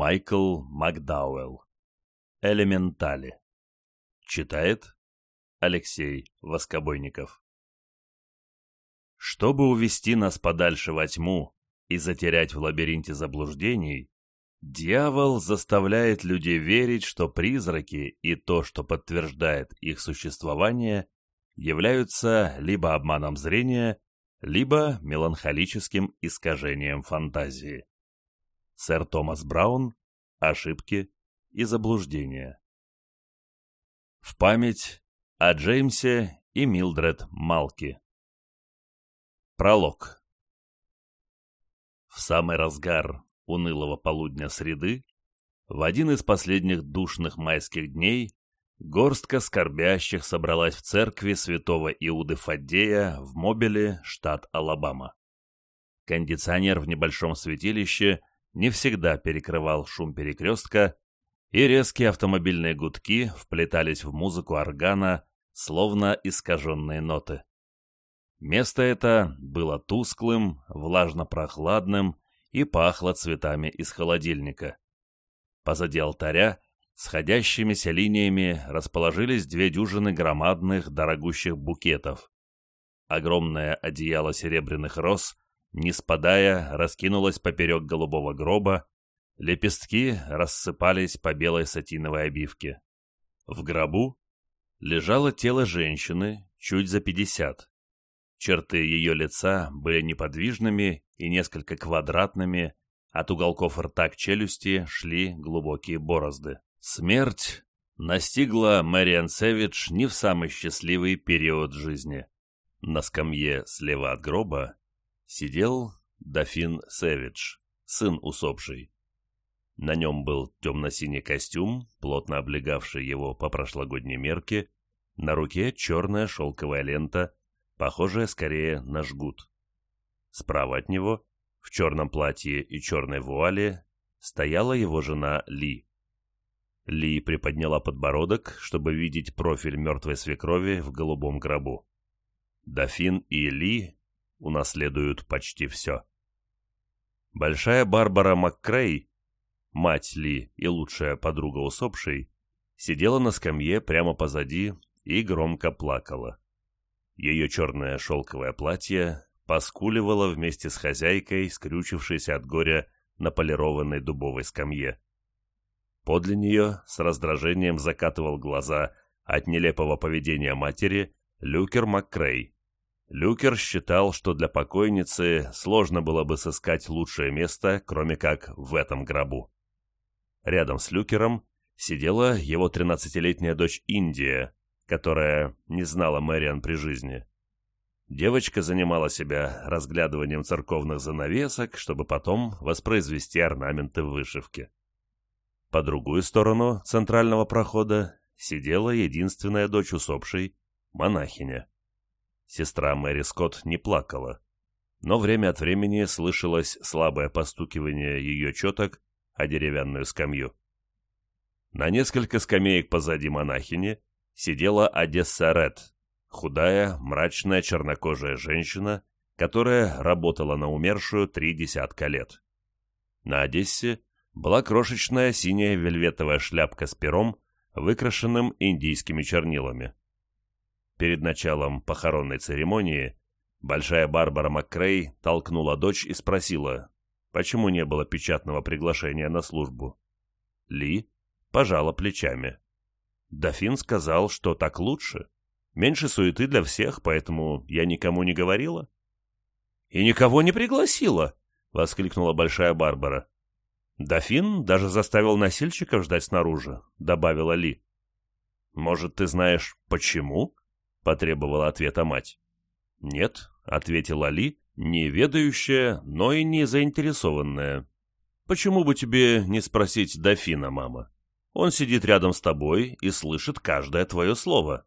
Майкл Макдауэлл. Элементали. Читает Алексей Воскобойников. Чтобы увести нас подальше во тьму и затерять в лабиринте заблуждений, дьявол заставляет людей верить, что призраки и то, что подтверждает их существование, являются либо обманом зрения, либо меланхолическим искажением фантазии. Сэр Томас Браун. Ошибки и заблуждения. В память о Джеймсе и Милдред Малки. Пролог. В самый разгар унылого полудня среды, в один из последних душных майских дней, горстка скорбящих собралась в церкви святого Иуды Фаддея в Мобиле, штат Алабама. Кондиционер в небольшом святилище не всегда перекрывал шум перекрестка, и резкие автомобильные гудки вплетались в музыку органа, словно искаженные ноты. Место это было тусклым, влажно-прохладным и пахло цветами из холодильника. Позади алтаря сходящимися линиями расположились две дюжины громадных дорогущих букетов. Огромное одеяло серебряных роз не спадая, раскинулась поперек голубого гроба, лепестки рассыпались по белой сатиновой обивке. В гробу лежало тело женщины, чуть за пятьдесят. Черты ее лица были неподвижными и несколько квадратными, от уголков рта к челюсти шли глубокие борозды. Смерть настигла Мэриан Сэвидж не в самый счастливый период жизни. На скамье слева от гроба сидел дофин Сэвидж, сын усопший. На нем был темно-синий костюм, плотно облегавший его по прошлогодней мерке, на руке черная шелковая лента, похожая скорее на жгут. Справа от него, в черном платье и черной вуале, стояла его жена Ли. Ли приподняла подбородок, чтобы видеть профиль мертвой свекрови в голубом гробу. Дофин и Ли унаследуют почти все. Большая Барбара МакКрей, мать Ли и лучшая подруга усопшей, сидела на скамье прямо позади и громко плакала. Ее черное шелковое платье поскуливало вместе с хозяйкой, скрючившейся от горя на полированной дубовой скамье. Подле нее с раздражением закатывал глаза от нелепого поведения матери Люкер МакКрей, Люкер считал, что для покойницы сложно было бы сыскать лучшее место, кроме как в этом гробу. Рядом с Люкером сидела его тринадцатилетняя дочь Индия, которая не знала Мэриан при жизни. Девочка занимала себя разглядыванием церковных занавесок, чтобы потом воспроизвести орнаменты в вышивке. По другую сторону центрального прохода сидела единственная дочь усопшей, монахиня. Сестра Мэри Скотт не плакала, но время от времени слышалось слабое постукивание ее четок о деревянную скамью. На несколько скамеек позади монахини сидела Одесса Ред, худая, мрачная чернокожая женщина, которая работала на умершую три десятка лет. На Одессе была крошечная синяя вельветовая шляпка с пером, выкрашенным индийскими чернилами. Перед началом похоронной церемонии большая Барбара МакКрей толкнула дочь и спросила, почему не было печатного приглашения на службу. Ли пожала плечами. Дофин сказал, что так лучше. Меньше суеты для всех, поэтому я никому не говорила. «И никого не пригласила!» — воскликнула большая Барбара. «Дофин даже заставил носильщиков ждать снаружи», — добавила Ли. «Может, ты знаешь, почему?» — потребовала ответа мать. «Нет», — ответила Ли, не ведающая, но и не заинтересованная. «Почему бы тебе не спросить дофина, мама? Он сидит рядом с тобой и слышит каждое твое слово».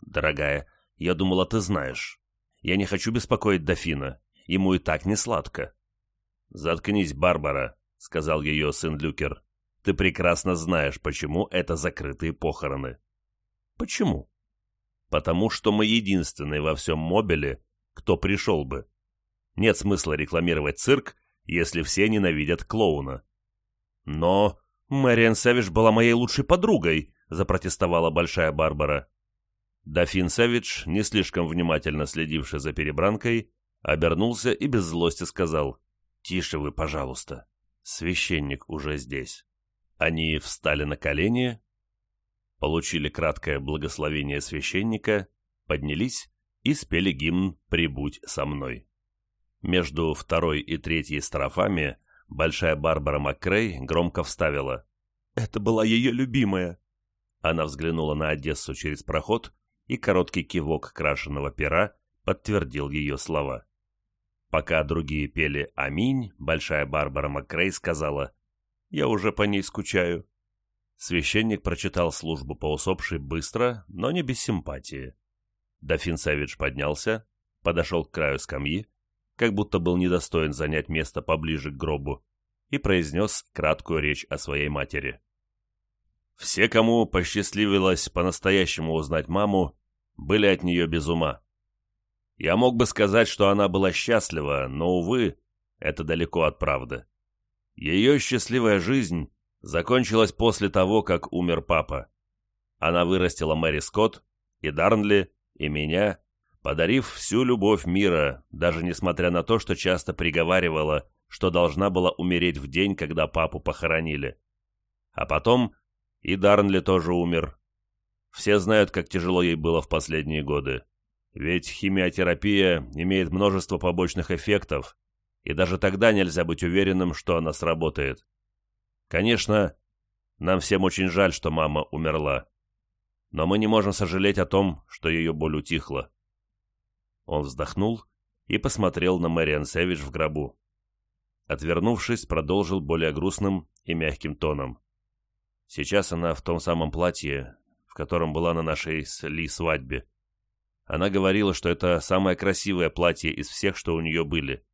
«Дорогая, я думала, ты знаешь. Я не хочу беспокоить дофина. Ему и так не сладко». «Заткнись, Барбара», — сказал ее сын Люкер. «Ты прекрасно знаешь, почему это закрытые похороны». «Почему?» Потому что мы единственные во всем мобиле, кто пришел бы. Нет смысла рекламировать цирк, если все ненавидят клоуна. «Но Мэриан Сэвидж была моей лучшей подругой», — запротестовала Большая Барбара. Дофин Сэвидж, не слишком внимательно следивший за перебранкой, обернулся и без злости сказал «Тише вы, пожалуйста, священник уже здесь». Они встали на колени, получили краткое благословение священника, поднялись и спели гимн «Прибудь со мной». Между второй и третьей строфами большая Барбара МакКрей громко вставила «Это была ее любимая». Она взглянула на Одессу через проход, и короткий кивок крашеного пера подтвердил ее слова. Пока другие пели «Аминь», большая Барбара МакКрей сказала «Я уже по ней скучаю». Священник прочитал службу по усопшей быстро, но не без симпатии. Дофин Савидж поднялся, подошел к краю скамьи, как будто был недостоин занять место поближе к гробу, и произнес краткую речь о своей матери. Все, кому посчастливилось по-настоящему узнать маму, были от нее без ума. Я мог бы сказать, что она была счастлива, но, увы, это далеко от правды. Ее счастливая жизнь закончилась после того, как умер папа. Она вырастила Мэри Скотт и Дарнли, и меня, подарив всю любовь мира, даже несмотря на то, что часто приговаривала, что должна была умереть в день, когда папу похоронили. А потом и Дарнли тоже умер. Все знают, как тяжело ей было в последние годы. Ведь химиотерапия имеет множество побочных эффектов, и даже тогда нельзя быть уверенным, что она сработает. Конечно, нам всем очень жаль, что мама умерла. Но мы не можем сожалеть о том, что ее боль утихла. Он вздохнул и посмотрел на Мэриан Сэвидж в гробу. Отвернувшись, продолжил более грустным и мягким тоном. Сейчас она в том самом платье, в котором была на нашей с Ли свадьбе. Она говорила, что это самое красивое платье из всех, что у нее были.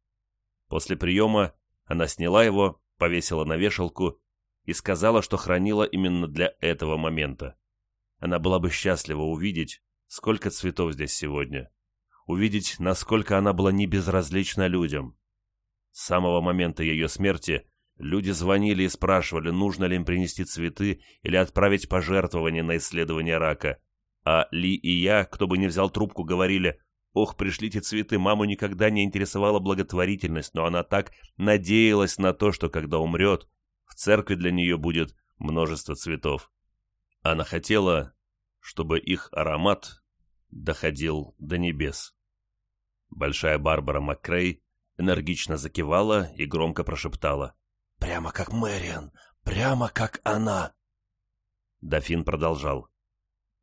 После приема она сняла его, повесила на вешалку и сказала, что хранила именно для этого момента. Она была бы счастлива увидеть, сколько цветов здесь сегодня. Увидеть, насколько она была не безразлична людям. С самого момента ее смерти люди звонили и спрашивали, нужно ли им принести цветы или отправить пожертвования на исследование рака – а Ли и я, кто бы ни взял трубку, говорили «Ох, пришлите цветы, маму никогда не интересовала благотворительность, но она так надеялась на то, что когда умрет, в церкви для нее будет множество цветов». Она хотела, чтобы их аромат доходил до небес. Большая Барбара МакКрей энергично закивала и громко прошептала. «Прямо как Мэриан! Прямо как она!» Дофин продолжал.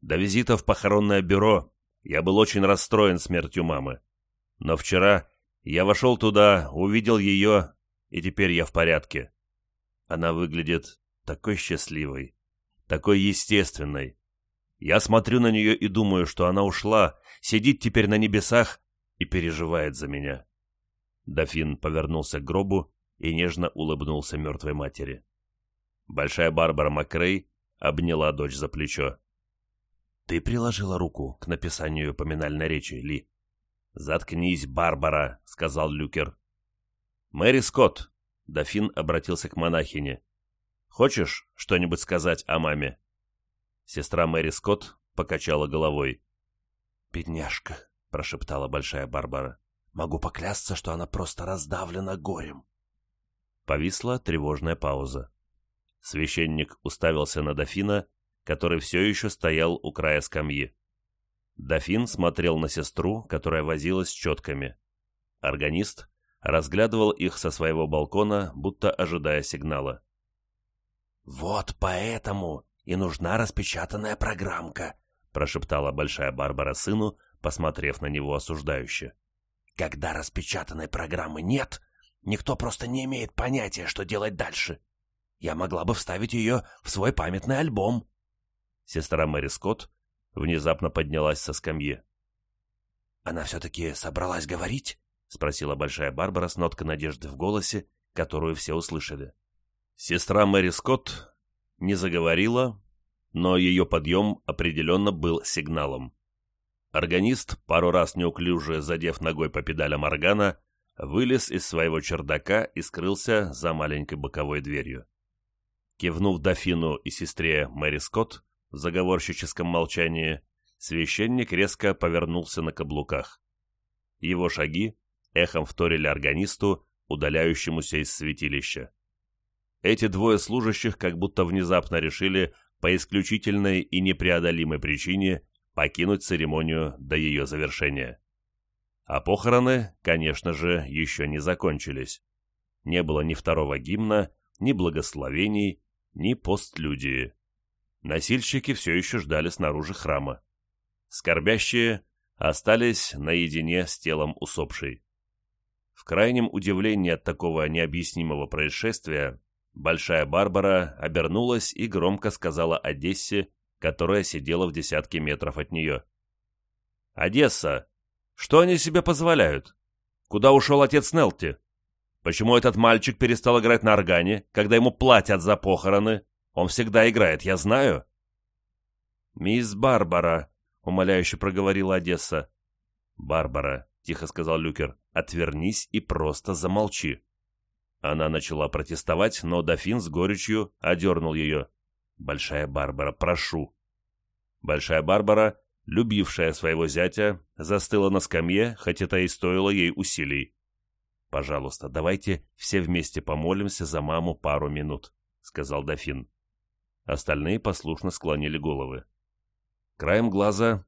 До визита в похоронное бюро я был очень расстроен смертью мамы. Но вчера я вошел туда, увидел ее, и теперь я в порядке. Она выглядит такой счастливой, такой естественной. Я смотрю на нее и думаю, что она ушла, сидит теперь на небесах и переживает за меня. Дофин повернулся к гробу и нежно улыбнулся мертвой матери. Большая Барбара Макрей обняла дочь за плечо. Ты приложила руку к написанию поминальной речи, Ли. «Заткнись, Барбара», — сказал Люкер. «Мэри Скотт», — дофин обратился к монахине. «Хочешь что-нибудь сказать о маме?» Сестра Мэри Скотт покачала головой. «Бедняжка», — прошептала большая Барбара. «Могу поклясться, что она просто раздавлена горем». Повисла тревожная пауза. Священник уставился на дофина который все еще стоял у края скамьи. Дофин смотрел на сестру, которая возилась с четками. Органист разглядывал их со своего балкона, будто ожидая сигнала. «Вот поэтому и нужна распечатанная программка», прошептала Большая Барбара сыну, посмотрев на него осуждающе. «Когда распечатанной программы нет, никто просто не имеет понятия, что делать дальше. Я могла бы вставить ее в свой памятный альбом». Сестра Мэри Скотт внезапно поднялась со скамьи. «Она все-таки собралась говорить?» — спросила Большая Барбара с ноткой надежды в голосе, которую все услышали. Сестра Мэри Скотт не заговорила, но ее подъем определенно был сигналом. Органист, пару раз неуклюже задев ногой по педалям органа, вылез из своего чердака и скрылся за маленькой боковой дверью. Кивнув дофину и сестре Мэри Скотт в заговорщическом молчании, священник резко повернулся на каблуках. Его шаги эхом вторили органисту, удаляющемуся из святилища. Эти двое служащих как будто внезапно решили по исключительной и непреодолимой причине покинуть церемонию до ее завершения. А похороны, конечно же, еще не закончились. Не было ни второго гимна, ни благословений, ни постлюдии. Носильщики все еще ждали снаружи храма. Скорбящие остались наедине с телом усопшей. В крайнем удивлении от такого необъяснимого происшествия, Большая Барбара обернулась и громко сказала Одессе, которая сидела в десятке метров от нее. «Одесса, что они себе позволяют? Куда ушел отец Нелти? Почему этот мальчик перестал играть на органе, когда ему платят за похороны? Он всегда играет, я знаю». «Мисс Барбара», — умоляюще проговорила Одесса. «Барбара», — тихо сказал Люкер, — «отвернись и просто замолчи». Она начала протестовать, но дофин с горечью одернул ее. «Большая Барбара, прошу». Большая Барбара, любившая своего зятя, застыла на скамье, хоть это и стоило ей усилий. «Пожалуйста, давайте все вместе помолимся за маму пару минут», — сказал дофин. Остальные послушно склонили головы. Краем глаза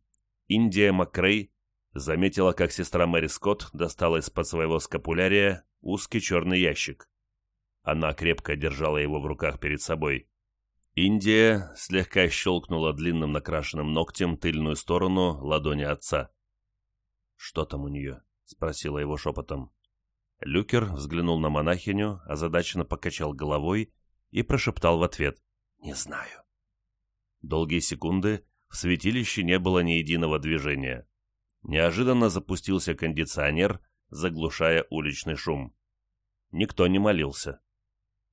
Индия Макрей заметила, как сестра Мэри Скотт достала из-под своего скапулярия узкий черный ящик. Она крепко держала его в руках перед собой. Индия слегка щелкнула длинным накрашенным ногтем тыльную сторону ладони отца. «Что там у нее?» — спросила его шепотом. Люкер взглянул на монахиню, озадаченно покачал головой и прошептал в ответ «Не знаю». Долгие секунды в святилище не было ни единого движения. Неожиданно запустился кондиционер, заглушая уличный шум. Никто не молился.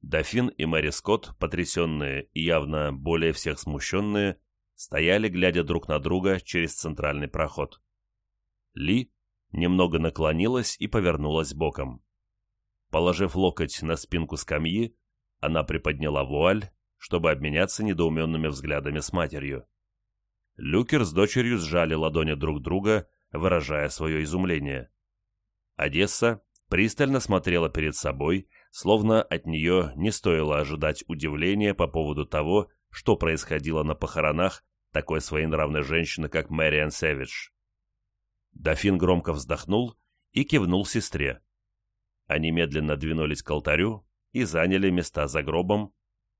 Дофин и Мэри Скотт, потрясенные и явно более всех смущенные, стояли, глядя друг на друга через центральный проход. Ли немного наклонилась и повернулась боком. Положив локоть на спинку скамьи, она приподняла вуаль, чтобы обменяться недоуменными взглядами с матерью. Люкер с дочерью сжали ладони друг друга, выражая свое изумление. Одесса пристально смотрела перед собой, словно от нее не стоило ожидать удивления по поводу того, что происходило на похоронах такой своенравной женщины, как Мэриан Сэвидж. Дофин громко вздохнул и кивнул сестре. Они медленно двинулись к алтарю и заняли места за гробом,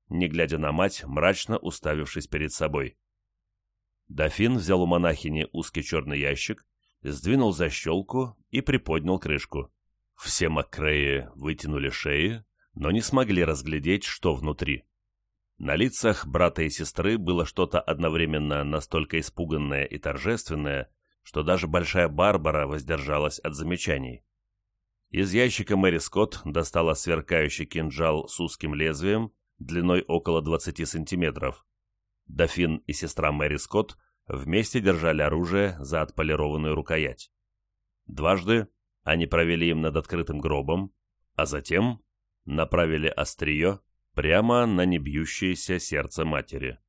не глядя на мать, мрачно уставившись перед собой. Дофин взял у монахини узкий черный ящик, сдвинул защелку и приподнял крышку. Все Макреи вытянули шеи, но не смогли разглядеть, что внутри. На лицах брата и сестры было что-то одновременно настолько испуганное и торжественное, что даже Большая Барбара воздержалась от замечаний. Из ящика Мэри Скотт достала сверкающий кинжал с узким лезвием, длиной около 20 сантиметров. Дофин и сестра Мэри Скотт вместе держали оружие за отполированную рукоять. Дважды они провели им над открытым гробом, а затем направили острие прямо на небьющееся сердце матери.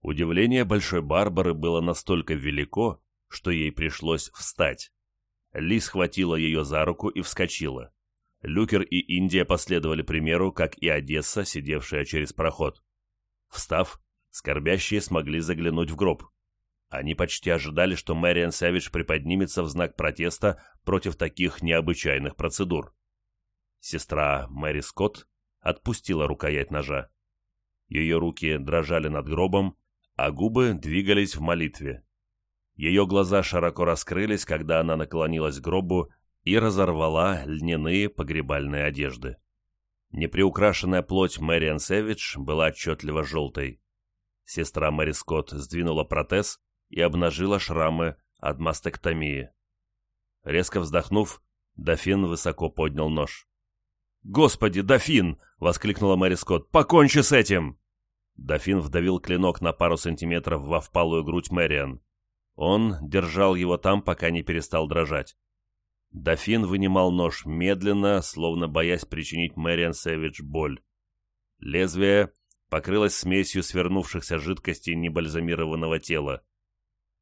Удивление Большой Барбары было настолько велико, что ей пришлось встать. Ли схватила ее за руку и вскочила. Люкер и Индия последовали примеру, как и Одесса, сидевшая через проход. Встав, скорбящие смогли заглянуть в гроб. Они почти ожидали, что Мэриан Сэвидж приподнимется в знак протеста против таких необычайных процедур. Сестра Мэри Скотт отпустила рукоять ножа. Ее руки дрожали над гробом, а губы двигались в молитве. Ее глаза широко раскрылись, когда она наклонилась к гробу и разорвала льняные погребальные одежды. Неприукрашенная плоть Мэриан Сэвидж была отчетливо желтой. Сестра Мэри Скотт сдвинула протез и обнажила шрамы от мастектомии. Резко вздохнув, дофин высоко поднял нож. «Господи, дофин!» — воскликнула Мэри Скотт. «Покончи с этим!» Дофин вдавил клинок на пару сантиметров во впалую грудь Мэриан. Он держал его там, пока не перестал дрожать. Дофин вынимал нож медленно, словно боясь причинить Мэриан Сэвидж боль. Лезвие покрылась смесью свернувшихся жидкостей небальзамированного тела.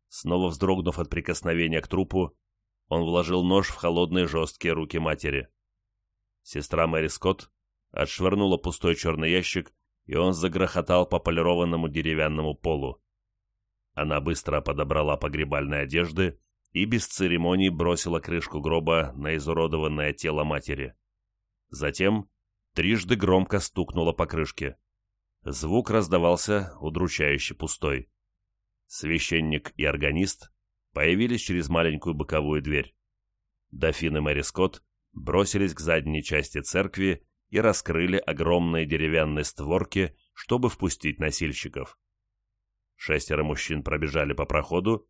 Снова вздрогнув от прикосновения к трупу, он вложил нож в холодные жесткие руки матери. Сестра Мэри Скотт отшвырнула пустой черный ящик, и он загрохотал по полированному деревянному полу. Она быстро подобрала погребальные одежды и без церемоний бросила крышку гроба на изуродованное тело матери. Затем трижды громко стукнула по крышке. Звук раздавался удручающе пустой. Священник и органист появились через маленькую боковую дверь. Дофин и Мэри Скотт бросились к задней части церкви и раскрыли огромные деревянные створки, чтобы впустить носильщиков. Шестеро мужчин пробежали по проходу,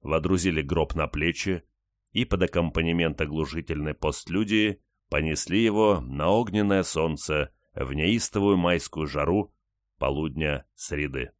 водрузили гроб на плечи и под аккомпанемент оглушительной постлюдии понесли его на огненное солнце в неистовую майскую жару полудня среды.